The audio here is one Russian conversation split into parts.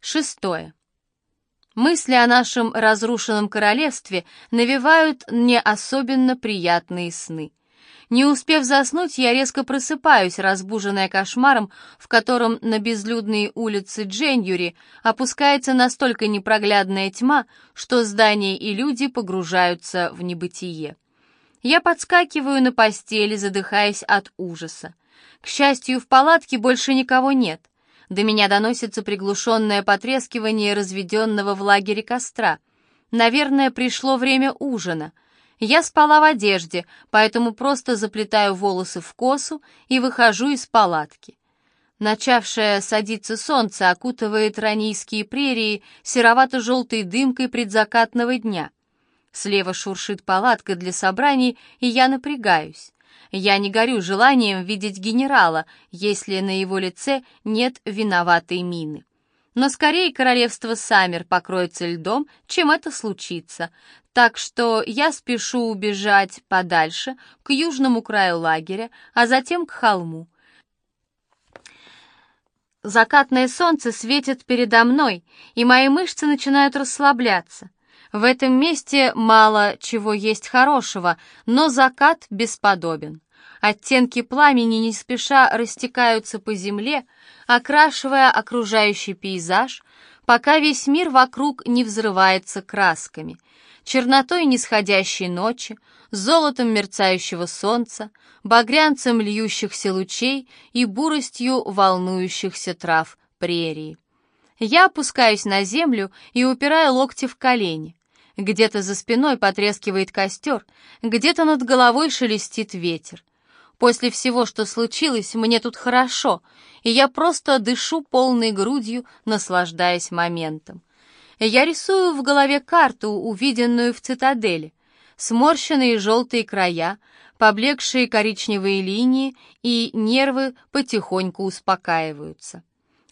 Шестое. Мысли о нашем разрушенном королевстве навевают мне особенно приятные сны. Не успев заснуть, я резко просыпаюсь, разбуженная кошмаром, в котором на безлюдные улицы Дженюри опускается настолько непроглядная тьма, что здания и люди погружаются в небытие. Я подскакиваю на постели, задыхаясь от ужаса. К счастью, в палатке больше никого нет. До меня доносится приглушенное потрескивание разведенного в лагере костра. Наверное, пришло время ужина. Я спала в одежде, поэтому просто заплетаю волосы в косу и выхожу из палатки. Начавшее садиться солнце окутывает ранийские прерии серовато-желтой дымкой предзакатного дня. Слева шуршит палатка для собраний, и я напрягаюсь. Я не горю желанием видеть генерала, если на его лице нет виноватой мины. Но скорее королевство Саммер покроется льдом, чем это случится, так что я спешу убежать подальше, к южному краю лагеря, а затем к холму. Закатное солнце светит передо мной, и мои мышцы начинают расслабляться. В этом месте мало чего есть хорошего, но закат бесподобен. Оттенки пламени не спеша растекаются по земле, окрашивая окружающий пейзаж, пока весь мир вокруг не взрывается красками, чернотой нисходящей ночи, золотом мерцающего солнца, багрянцем льющихся лучей и буростью волнующихся трав прерии. Я опускаюсь на землю и упираю локти в колени. Где-то за спиной потрескивает костер, где-то над головой шелестит ветер. После всего, что случилось, мне тут хорошо, и я просто дышу полной грудью, наслаждаясь моментом. Я рисую в голове карту, увиденную в цитадели. Сморщенные желтые края, поблекшие коричневые линии, и нервы потихоньку успокаиваются.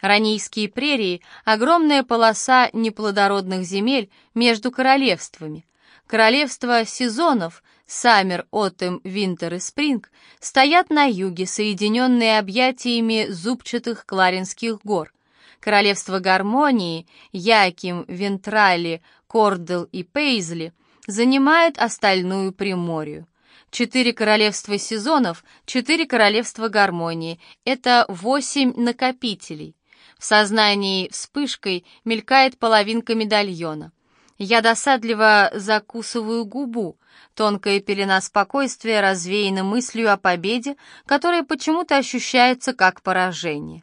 Ранийские прерии — огромная полоса неплодородных земель между королевствами. Королевства сезонов — Саммер, Отем, Винтер и Спринг — стоят на юге, соединенные объятиями зубчатых Кларинских гор. Королевство гармонии — Яким, Вентрали, Кордел и Пейзли — занимают остальную Приморью. Четыре королевства сезонов, четыре королевства гармонии — это восемь накопителей. В сознании вспышкой мелькает половинка медальона. Я досадливо закусываю губу. Тонкая пелена спокойствия развеяна мыслью о победе, которая почему-то ощущается как поражение.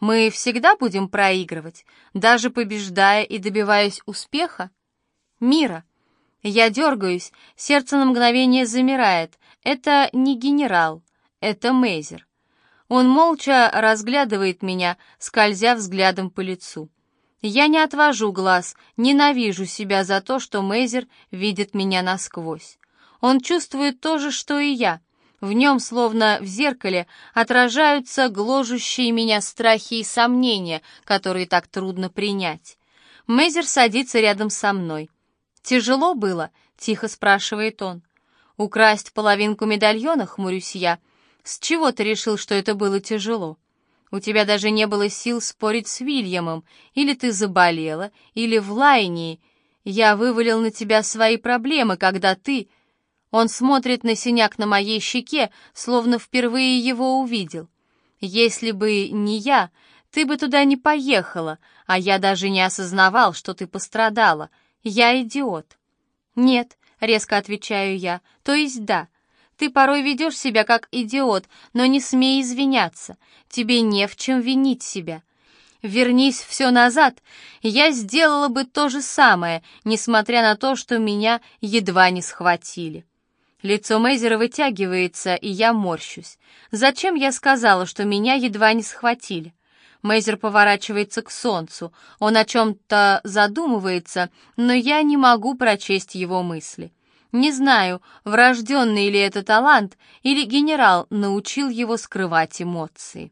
Мы всегда будем проигрывать, даже побеждая и добиваясь успеха? Мира. Я дергаюсь, сердце на мгновение замирает. Это не генерал, это Мейзер. Он молча разглядывает меня, скользя взглядом по лицу. Я не отвожу глаз, ненавижу себя за то, что Мейзер видит меня насквозь. Он чувствует то же, что и я. В нем, словно в зеркале, отражаются гложущие меня страхи и сомнения, которые так трудно принять. Мейзер садится рядом со мной. «Тяжело было?» — тихо спрашивает он. «Украсть половинку медальона?» — хмурюсь я — с чего ты решил, что это было тяжело? У тебя даже не было сил спорить с Вильямом, или ты заболела, или в Лайнии. Я вывалил на тебя свои проблемы, когда ты... Он смотрит на синяк на моей щеке, словно впервые его увидел. Если бы не я, ты бы туда не поехала, а я даже не осознавал, что ты пострадала. Я идиот. Нет, резко отвечаю я, то есть да. Ты порой ведешь себя как идиот, но не смей извиняться. Тебе не в чем винить себя. Вернись все назад, я сделала бы то же самое, несмотря на то, что меня едва не схватили. Лицо Мейзера вытягивается, и я морщусь. Зачем я сказала, что меня едва не схватили? Мейзер поворачивается к солнцу. Он о чем-то задумывается, но я не могу прочесть его мысли. Не знаю, врожденный ли это талант, или генерал научил его скрывать эмоции.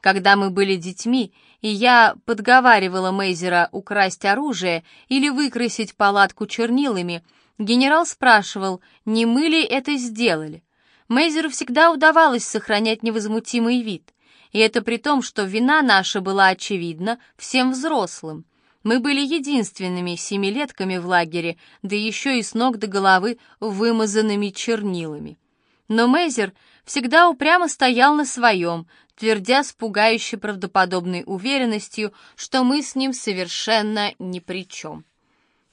Когда мы были детьми, и я подговаривала Мейзера украсть оружие или выкрасить палатку чернилами, генерал спрашивал, не мы ли это сделали. Мейзеру всегда удавалось сохранять невозмутимый вид. И это при том, что вина наша была очевидна всем взрослым. Мы были единственными семилетками в лагере, да еще и с ног до головы вымазанными чернилами. Но Мейзер всегда упрямо стоял на своем, твердя с пугающей правдоподобной уверенностью, что мы с ним совершенно ни при чем.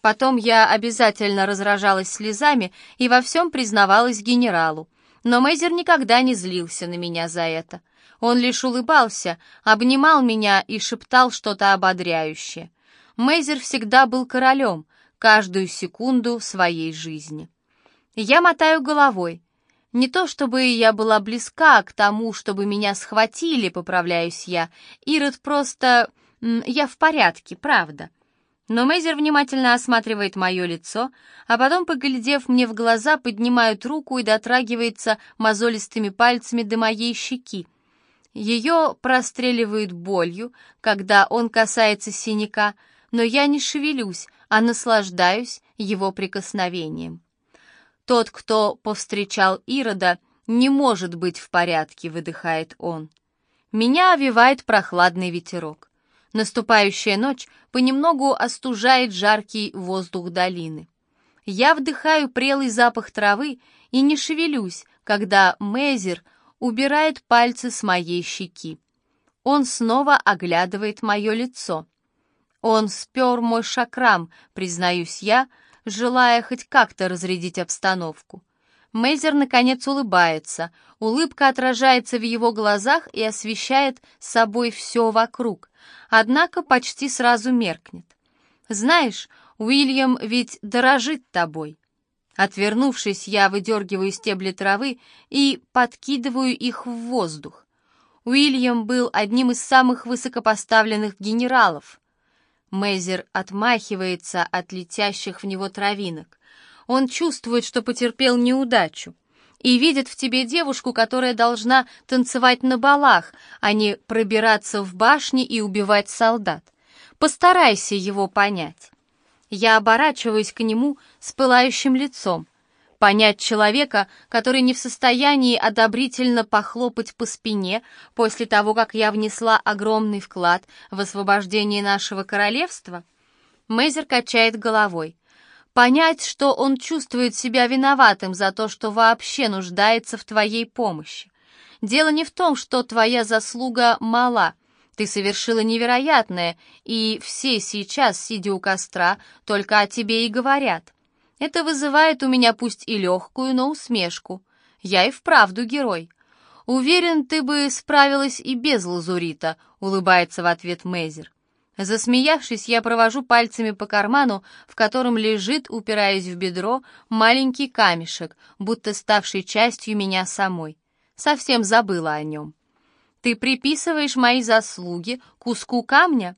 Потом я обязательно разражалась слезами и во всем признавалась генералу, но Мейзер никогда не злился на меня за это. Он лишь улыбался, обнимал меня и шептал что-то ободряющее. Мейзер всегда был королем, каждую секунду своей жизни. Я мотаю головой. Не то чтобы я была близка к тому, чтобы меня схватили, поправляюсь я. Ирод просто... Я в порядке, правда. Но Мейзер внимательно осматривает мое лицо, а потом, поглядев мне в глаза, поднимает руку и дотрагивается мозолистыми пальцами до моей щеки. Ее простреливает болью, когда он касается синяка, но я не шевелюсь, а наслаждаюсь его прикосновением. Тот, кто повстречал Ирода, не может быть в порядке, выдыхает он. Меня овивает прохладный ветерок. Наступающая ночь понемногу остужает жаркий воздух долины. Я вдыхаю прелый запах травы и не шевелюсь, когда Мезер убирает пальцы с моей щеки. Он снова оглядывает мое лицо. Он спер мой шакрам, признаюсь я, желая хоть как-то разрядить обстановку. Мейзер, наконец, улыбается. Улыбка отражается в его глазах и освещает собой все вокруг, однако почти сразу меркнет. «Знаешь, Уильям ведь дорожит тобой». Отвернувшись, я выдергиваю стебли травы и подкидываю их в воздух. Уильям был одним из самых высокопоставленных генералов. Мейзер отмахивается от летящих в него травинок. Он чувствует, что потерпел неудачу и видит в тебе девушку, которая должна танцевать на балах, а не пробираться в башни и убивать солдат. Постарайся его понять. Я оборачиваюсь к нему с пылающим лицом. Понять человека, который не в состоянии одобрительно похлопать по спине после того, как я внесла огромный вклад в освобождение нашего королевства? Мейзер качает головой. Понять, что он чувствует себя виноватым за то, что вообще нуждается в твоей помощи. Дело не в том, что твоя заслуга мала. Ты совершила невероятное, и все сейчас, сидя у костра, только о тебе и говорят. Это вызывает у меня пусть и легкую, но усмешку. Я и вправду герой. Уверен, ты бы справилась и без лазурита, улыбается в ответ Мейзер. Засмеявшись, я провожу пальцами по карману, в котором лежит, упираясь в бедро, маленький камешек, будто ставший частью меня самой. Совсем забыла о нем. Ты приписываешь мои заслуги куску камня?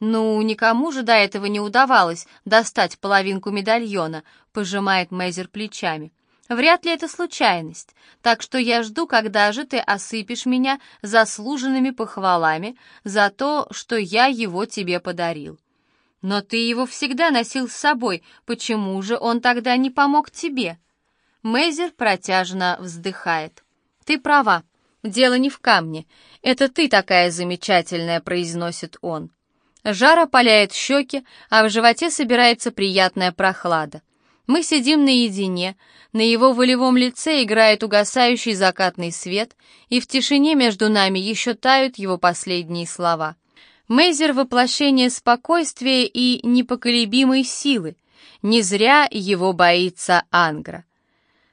«Ну, никому же до этого не удавалось достать половинку медальона», — пожимает Мейзер плечами. «Вряд ли это случайность, так что я жду, когда же ты осыпешь меня заслуженными похвалами за то, что я его тебе подарил». «Но ты его всегда носил с собой, почему же он тогда не помог тебе?» Мейзер протяжно вздыхает. «Ты права, дело не в камне. Это ты такая замечательная», — произносит он. Жар опаляет щеки, а в животе собирается приятная прохлада. Мы сидим наедине, на его волевом лице играет угасающий закатный свет, и в тишине между нами еще тают его последние слова. Мейзер — воплощение спокойствия и непоколебимой силы. Не зря его боится Ангра.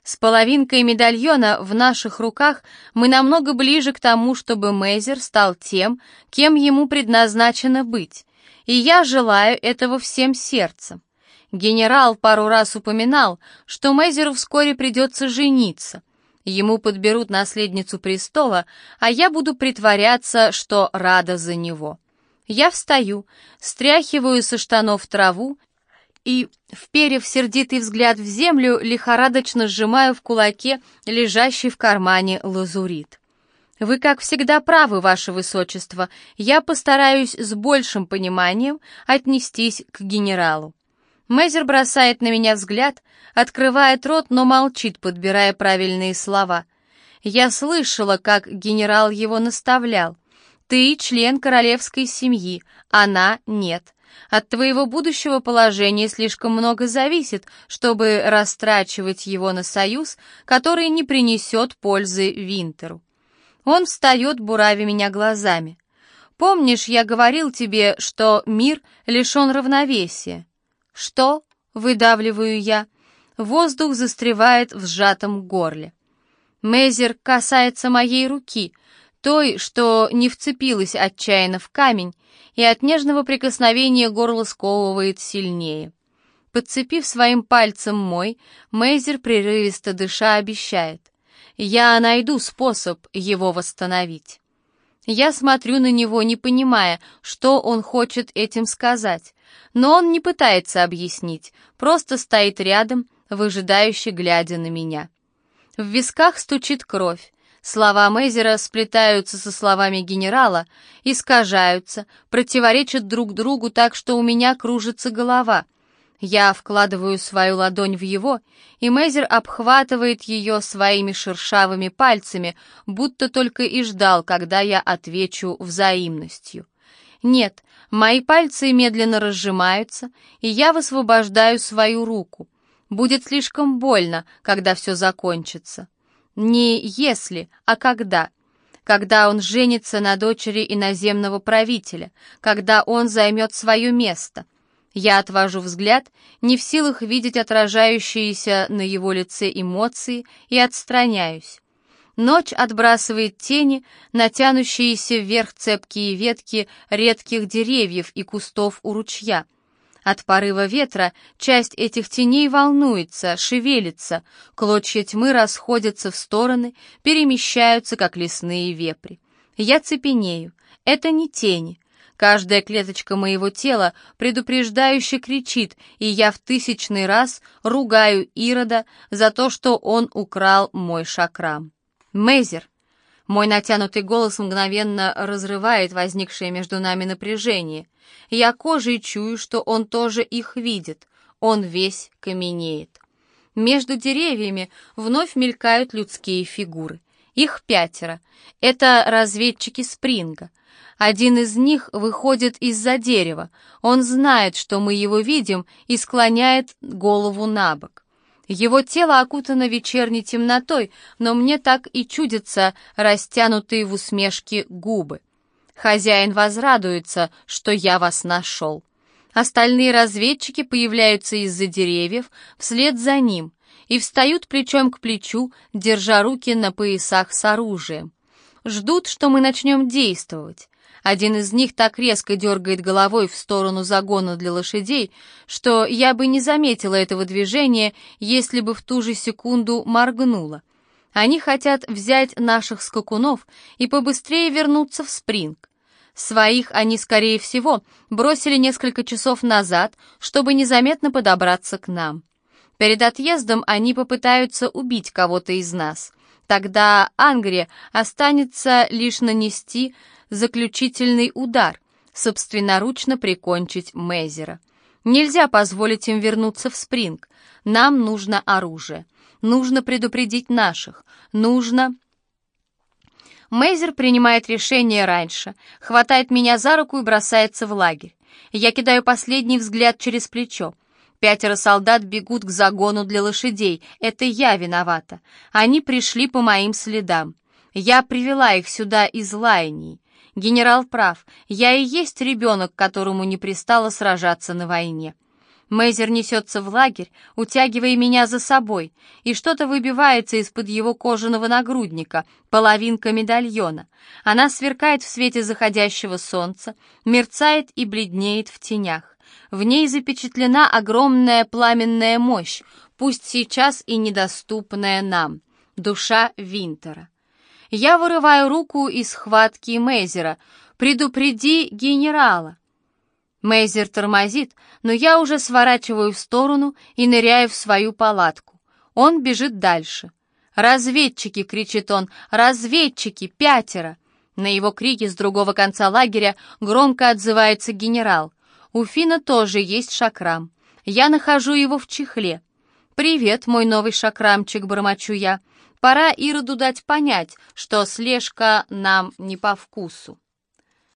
С половинкой медальона в наших руках мы намного ближе к тому, чтобы Мейзер стал тем, кем ему предназначено быть, и я желаю этого всем сердцем. Генерал пару раз упоминал, что Мейзеру вскоре придется жениться. Ему подберут наследницу престола, а я буду притворяться, что рада за него. Я встаю, стряхиваю со штанов траву и, вперев сердитый взгляд в землю, лихорадочно сжимаю в кулаке лежащий в кармане лазурит. «Вы, как всегда, правы, ваше высочество. Я постараюсь с большим пониманием отнестись к генералу». Мейзер бросает на меня взгляд, открывает рот, но молчит, подбирая правильные слова. Я слышала, как генерал его наставлял. Ты член королевской семьи, она нет. От твоего будущего положения слишком много зависит, чтобы растрачивать его на союз, который не принесет пользы Винтеру. Он встает, буравя меня глазами. Помнишь, я говорил тебе, что мир лишен равновесия? Что? Выдавливаю я. Воздух застревает в сжатом горле. Мейзер касается моей руки, той, что не вцепилась отчаянно в камень, и от нежного прикосновения горло сковывает сильнее. Подцепив своим пальцем мой, Мейзер прерывисто дыша обещает. «Я найду способ его восстановить». Я смотрю на него, не понимая, что он хочет этим сказать. Но он не пытается объяснить, просто стоит рядом, выжидающе глядя на меня. В висках стучит кровь. Слова Мейзера сплетаются со словами генерала, искажаются, противоречат друг другу так, что у меня кружится голова. Я вкладываю свою ладонь в его, и Мейзер обхватывает ее своими шершавыми пальцами, будто только и ждал, когда я отвечу взаимностью. Нет, мои пальцы медленно разжимаются, и я высвобождаю свою руку. Будет слишком больно, когда все закончится. Не если, а когда. Когда он женится на дочери иноземного правителя, когда он займет свое место. Я отвожу взгляд, не в силах видеть отражающиеся на его лице эмоции, и отстраняюсь. Ночь отбрасывает тени, натянущиеся вверх цепкие ветки редких деревьев и кустов у ручья — от порыва ветра часть этих теней волнуется, шевелится, клочья тьмы расходятся в стороны, перемещаются, как лесные вепри. Я цепенею. Это не тени. Каждая клеточка моего тела предупреждающе кричит, и я в тысячный раз ругаю Ирода за то, что он украл мой шакрам. Мейзер, мой натянутый голос мгновенно разрывает возникшее между нами напряжение. Я кожей чую, что он тоже их видит. Он весь каменеет. Между деревьями вновь мелькают людские фигуры. Их пятеро. Это разведчики Спринга. Один из них выходит из-за дерева. Он знает, что мы его видим, и склоняет голову на бок. Его тело окутано вечерней темнотой, но мне так и чудятся растянутые в усмешке губы. Хозяин возрадуется, что я вас нашел. Остальные разведчики появляются из-за деревьев вслед за ним и встают плечом к плечу, держа руки на поясах с оружием. Ждут, что мы начнем действовать. Один из них так резко дергает головой в сторону загона для лошадей, что я бы не заметила этого движения, если бы в ту же секунду моргнула. Они хотят взять наших скакунов и побыстрее вернуться в спринг. Своих они, скорее всего, бросили несколько часов назад, чтобы незаметно подобраться к нам. Перед отъездом они попытаются убить кого-то из нас. Тогда Ангре останется лишь нанести заключительный удар, собственноручно прикончить Мейзера. Нельзя позволить им вернуться в Спринг. Нам нужно оружие. Нужно предупредить наших. Нужно... Мейзер принимает решение раньше, хватает меня за руку и бросается в лагерь. Я кидаю последний взгляд через плечо. Пятеро солдат бегут к загону для лошадей. Это я виновата. Они пришли по моим следам. Я привела их сюда из Лайнии. Генерал прав, я и есть ребенок, которому не пристало сражаться на войне. Мейзер несется в лагерь, утягивая меня за собой, и что-то выбивается из-под его кожаного нагрудника, половинка медальона. Она сверкает в свете заходящего солнца, мерцает и бледнеет в тенях. В ней запечатлена огромная пламенная мощь, пусть сейчас и недоступная нам, душа Винтера. Я вырываю руку из схватки Мейзера. «Предупреди генерала!» Мейзер тормозит, но я уже сворачиваю в сторону и ныряю в свою палатку. Он бежит дальше. «Разведчики!» — кричит он. «Разведчики! Пятеро!» На его крики с другого конца лагеря громко отзывается генерал. У Фина тоже есть шакрам. Я нахожу его в чехле. «Привет, мой новый шакрамчик», — бормочу я. Пора Ироду дать понять, что слежка нам не по вкусу.